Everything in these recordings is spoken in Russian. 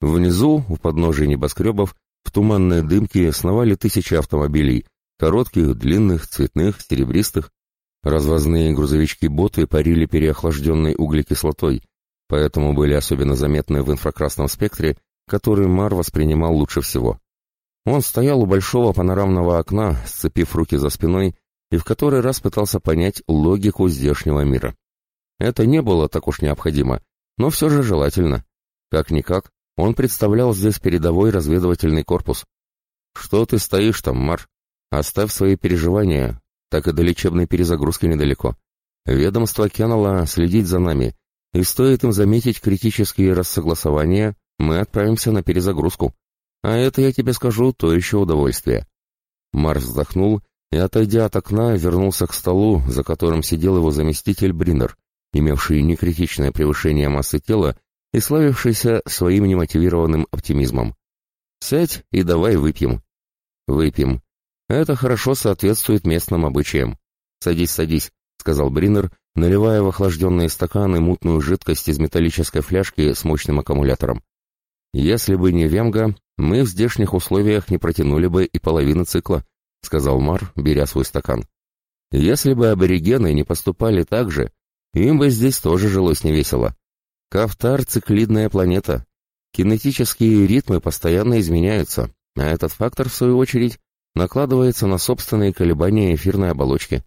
Внизу, у подножия небоскребов, в туманной дымке сновали тысячи автомобилей, коротких, длинных, цветных, серебристых. Развозные грузовички-боты парили переохлажденной углекислотой, поэтому были особенно заметны в инфракрасном спектре, который Мар воспринимал лучше всего. Он стоял у большого панорамного окна, сцепив руки за спиной, и в который раз пытался понять логику здешнего мира. Это не было так уж необходимо, но все же желательно. Как-никак, он представлял здесь передовой разведывательный корпус. «Что ты стоишь там, Мар? Оставь свои переживания, так и до лечебной перезагрузки недалеко. Ведомство Кеннелла следить за нами, и стоит им заметить критические рассогласования, мы отправимся на перезагрузку. А это, я тебе скажу, то еще удовольствие». Марс вздохнул и, отойдя от окна, вернулся к столу, за которым сидел его заместитель Бриннер, имевший некритичное превышение массы тела и славившийся своим немотивированным оптимизмом. «Сядь и давай выпьем». «Выпьем. Это хорошо соответствует местным обычаям. Садись, садись», — сказал Бриннер, наливая в охлажденные стаканы мутную жидкость из металлической фляжки с мощным аккумулятором. «Если бы не Вемга, мы в здешних условиях не протянули бы и половины цикла», — сказал Мар, беря свой стакан. «Если бы аборигены не поступали так же, им бы здесь тоже жилось невесело. Кафтар — циклидная планета. Кинетические ритмы постоянно изменяются, а этот фактор, в свою очередь, накладывается на собственные колебания эфирной оболочки.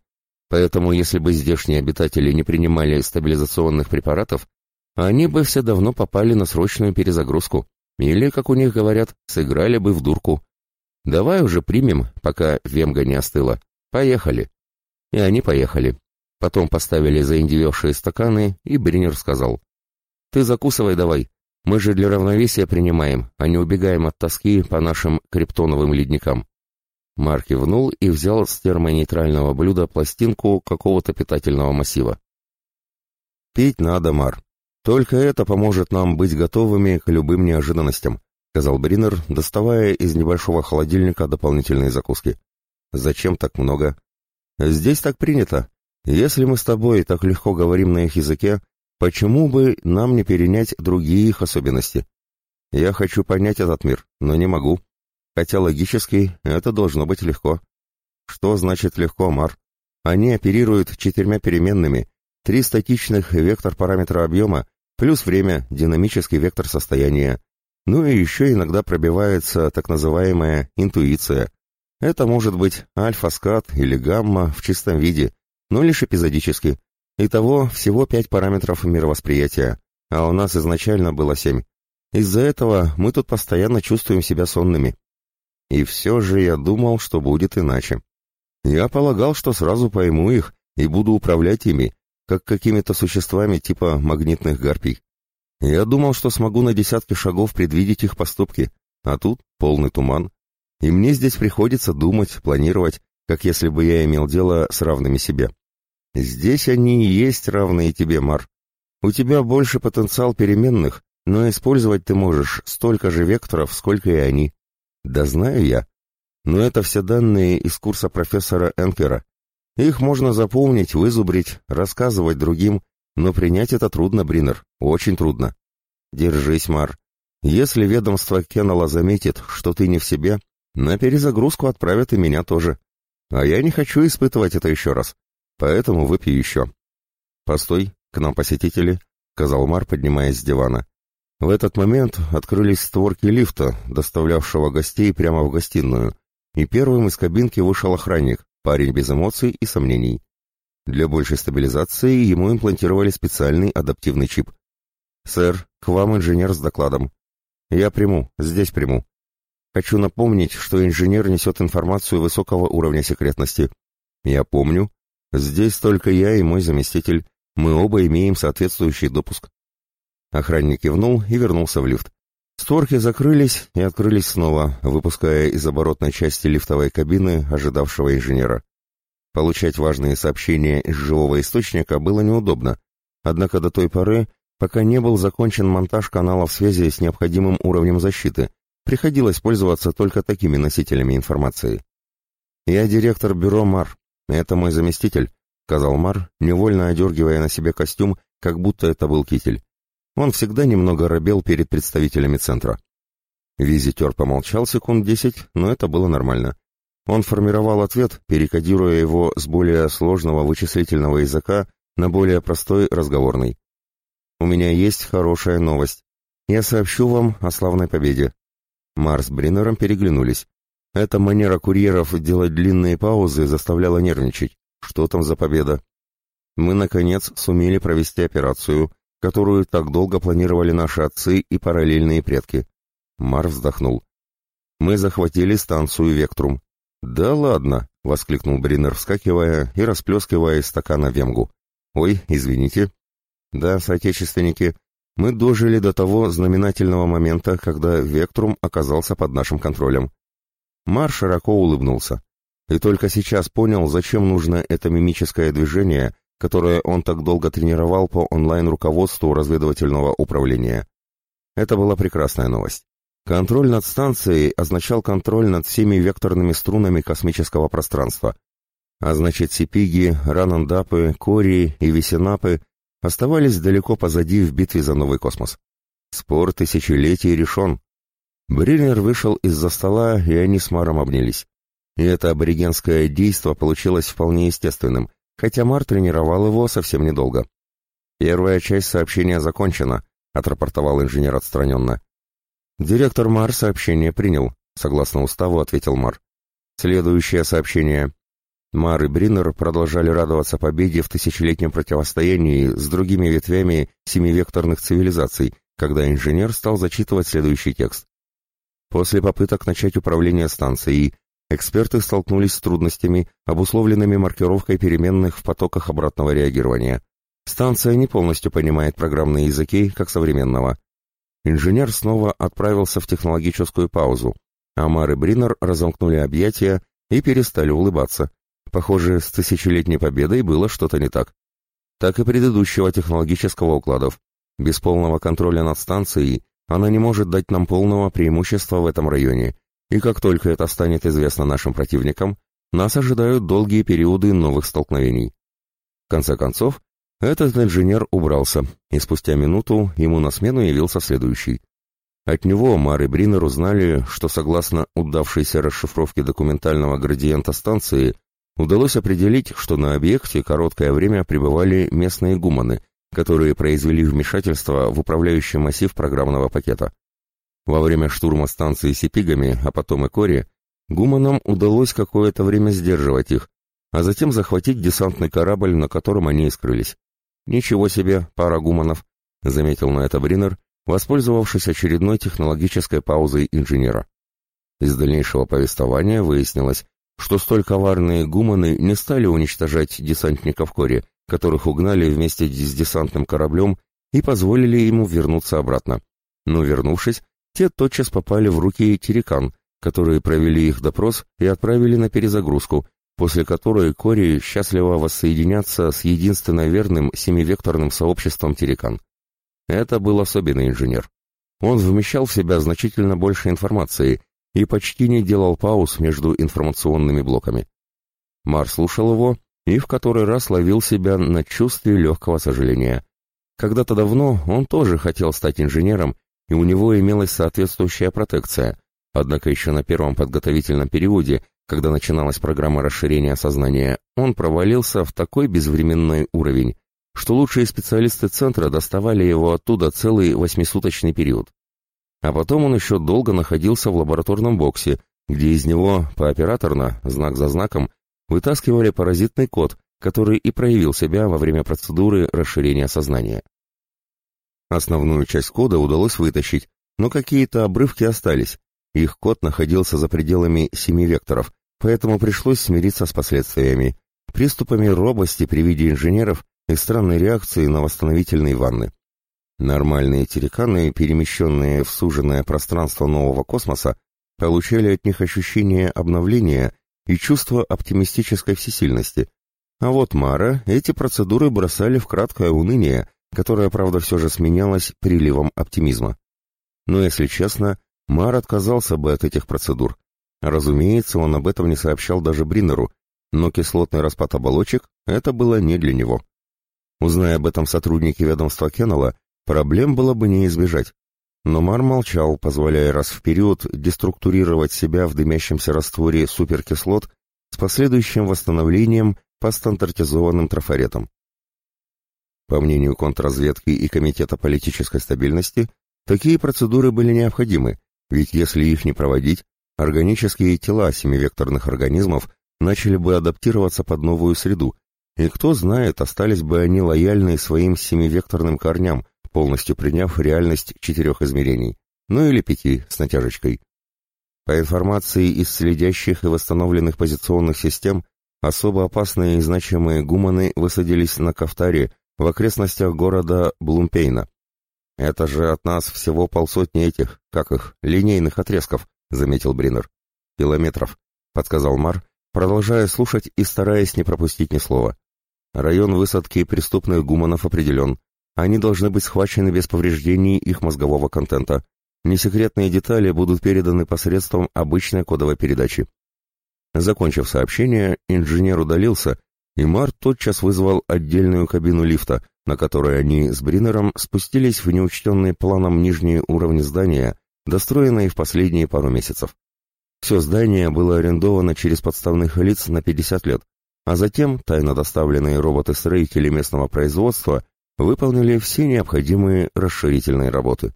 Поэтому, если бы здешние обитатели не принимали стабилизационных препаратов, они бы все давно попали на срочную перезагрузку. Или, как у них говорят, сыграли бы в дурку. Давай уже примем, пока вемга не остыла. Поехали. И они поехали. Потом поставили заиндевевшие стаканы, и Бринер сказал. Ты закусывай давай. Мы же для равновесия принимаем, а не убегаем от тоски по нашим криптоновым ледникам. Марк кивнул и взял с термонейтрального блюда пластинку какого-то питательного массива. «Пить надо, Мар. Только это поможет нам быть готовыми к любым неожиданностям», сказал Бринер, доставая из небольшого холодильника дополнительные закуски. «Зачем так много?» «Здесь так принято. Если мы с тобой так легко говорим на их языке, Почему бы нам не перенять другие их особенности? Я хочу понять этот мир, но не могу. Хотя логически это должно быть легко. Что значит легко, Мар? Они оперируют четырьмя переменными, три статичных вектор параметра объема, плюс время, динамический вектор состояния. Ну и еще иногда пробивается так называемая интуиция. Это может быть альфа-скат или гамма в чистом виде, но лишь эпизодически. Итого всего пять параметров мировосприятия, а у нас изначально было семь. Из-за этого мы тут постоянно чувствуем себя сонными. И все же я думал, что будет иначе. Я полагал, что сразу пойму их и буду управлять ими, как какими-то существами типа магнитных гарпий. Я думал, что смогу на десятки шагов предвидеть их поступки, а тут полный туман. И мне здесь приходится думать, планировать, как если бы я имел дело с равными себе. Здесь они и есть равные тебе, Мар. У тебя больше потенциал переменных, но использовать ты можешь столько же векторов, сколько и они. Да знаю я. Но это все данные из курса профессора Энкера. Их можно запомнить, вызубрить, рассказывать другим, но принять это трудно, Бринер, очень трудно. Держись, Мар. Если ведомство Кеннелла заметит, что ты не в себе, на перезагрузку отправят и меня тоже. А я не хочу испытывать это еще раз. Поэтому выпей еще. Постой, к нам посетители, сказал Мар, поднимаясь с дивана. В этот момент открылись створки лифта, доставлявшего гостей прямо в гостиную, и первым из кабинки вышел охранник, парень без эмоций и сомнений. Для большей стабилизации ему имплантировали специальный адаптивный чип. «Сэр, к вам инженер с докладом». «Я приму, здесь приму». «Хочу напомнить, что инженер несет информацию высокого уровня секретности». «Я помню», Здесь только я и мой заместитель. Мы оба имеем соответствующий допуск. Охранник кивнул и вернулся в лифт. Створки закрылись и открылись снова, выпуская из оборотной части лифтовой кабины ожидавшего инженера. Получать важные сообщения из живого источника было неудобно, однако до той поры, пока не был закончен монтаж каналов связи с необходимым уровнем защиты, приходилось пользоваться только такими носителями информации. «Я директор бюро МАР», «Это мой заместитель», — сказал Мар, невольно одергивая на себе костюм, как будто это был китель. Он всегда немного робел перед представителями центра. Визитер помолчал секунд десять, но это было нормально. Он формировал ответ, перекодируя его с более сложного вычислительного языка на более простой разговорный. «У меня есть хорошая новость. Я сообщу вам о славной победе». Марс с Бриннером переглянулись. Эта манера курьеров делать длинные паузы заставляла нервничать. Что там за победа? Мы, наконец, сумели провести операцию, которую так долго планировали наши отцы и параллельные предки. Мар вздохнул. Мы захватили станцию Вектрум. Да ладно, воскликнул Бринер, вскакивая и расплескивая из стакана вемгу. Ой, извините. Да, соотечественники, мы дожили до того знаменательного момента, когда Вектрум оказался под нашим контролем. Мар широко улыбнулся. И только сейчас понял, зачем нужно это мимическое движение, которое он так долго тренировал по онлайн-руководству разведывательного управления. Это была прекрасная новость. Контроль над станцией означал контроль над всеми векторными струнами космического пространства. А значит, Сипиги, Ранандапы, Кори и Весенапы оставались далеко позади в битве за новый космос. Спор тысячелетий решен. Бриллер вышел из-за стола, и они с Маром обнялись. И это аборигенское действо получилось вполне естественным, хотя Мар тренировал его совсем недолго. «Первая часть сообщения закончена», — отрапортовал инженер отстраненно. «Директор Мар сообщение принял», — согласно уставу ответил Мар. «Следующее сообщение. Мар и Бриннер продолжали радоваться победе в тысячелетнем противостоянии с другими ветвями семивекторных цивилизаций, когда инженер стал зачитывать следующий текст. После попыток начать управление станцией, эксперты столкнулись с трудностями, обусловленными маркировкой переменных в потоках обратного реагирования. Станция не полностью понимает программные языки, как современного. Инженер снова отправился в технологическую паузу, а Мар и Бриннер разомкнули объятия и перестали улыбаться. Похоже, с тысячелетней победой было что-то не так. Так и предыдущего технологического укладов. Без полного контроля над станцией она не может дать нам полного преимущества в этом районе, и как только это станет известно нашим противникам, нас ожидают долгие периоды новых столкновений. В конце концов, этот инженер убрался, и спустя минуту ему на смену явился следующий. От него Мар и Бринер узнали, что согласно удавшейся расшифровке документального градиента станции, удалось определить, что на объекте короткое время пребывали местные гуманы, которые произвели вмешательство в управляющий массив программного пакета. Во время штурма станции Сипигами, а потом и Кори, гуманам удалось какое-то время сдерживать их, а затем захватить десантный корабль, на котором они и скрылись. «Ничего себе, пара гуманов», — заметил на это Бринер, воспользовавшись очередной технологической паузой инженера. Из дальнейшего повествования выяснилось, что столь коварные гуманы не стали уничтожать десантников Кори, которых угнали вместе с десантным кораблем и позволили ему вернуться обратно. Но вернувшись, те тотчас попали в руки Терекан, которые провели их допрос и отправили на перезагрузку, после которой Кори счастливо воссоединятся с единственно верным семивекторным сообществом Терекан. Это был особенный инженер. Он вмещал в себя значительно больше информации и почти не делал пауз между информационными блоками. Мар слушал его и в который раз ловил себя на чувстве легкого сожаления. Когда-то давно он тоже хотел стать инженером, и у него имелась соответствующая протекция, однако еще на первом подготовительном периоде, когда начиналась программа расширения сознания, он провалился в такой безвременной уровень, что лучшие специалисты центра доставали его оттуда целый восьмисуточный период. А потом он еще долго находился в лабораторном боксе, где из него пооператорно, знак за знаком, вытаскивали паразитный код, который и проявил себя во время процедуры расширения сознания. Основную часть кода удалось вытащить, но какие-то обрывки остались. Их код находился за пределами семи векторов, поэтому пришлось смириться с последствиями, приступами робости при виде инженеров и странной реакции на восстановительные ванны. Нормальные тереканы, перемещенные в суженное пространство нового космоса, получали от них ощущение обновления и чувство оптимистической всесильности. А вот Мара эти процедуры бросали в краткое уныние, которое, правда, все же сменялось приливом оптимизма. Но, если честно, Мар отказался бы от этих процедур. Разумеется, он об этом не сообщал даже Бриннеру, но кислотный распад оболочек — это было не для него. Узная об этом сотрудники ведомства Кеннелла, проблем было бы не избежать. Но Мар молчал, позволяя раз в период деструктурировать себя в дымящемся растворе суперкислот с последующим восстановлением по стандартизованным трафаретам. По мнению контрразведки и Комитета политической стабильности, такие процедуры были необходимы, ведь если их не проводить, органические тела семивекторных организмов начали бы адаптироваться под новую среду, и кто знает, остались бы они лояльны своим семивекторным корням, полностью приняв реальность четырех измерений, ну или пяти с натяжечкой. По информации из следящих и восстановленных позиционных систем, особо опасные и значимые гуманы высадились на Кафтаре в окрестностях города Блумпейна. «Это же от нас всего полсотни этих, как их, линейных отрезков», — заметил Бринер. «Километров», — подсказал Мар, продолжая слушать и стараясь не пропустить ни слова. «Район высадки преступных гуманов определен. Они должны быть схвачены без повреждений их мозгового контента. Несекретные детали будут переданы посредством обычной кодовой передачи». Закончив сообщение, инженер удалился и Март тотчас вызвал отдельную кабину лифта, на которой они с Бринером спустились в неучтенные планом нижние уровни здания, достроенные в последние пару месяцев. Все здание было арендовано через подставных лиц на 50 лет, а затем тайно доставленные роботы-строители местного производства выполнили все необходимые расширительные работы.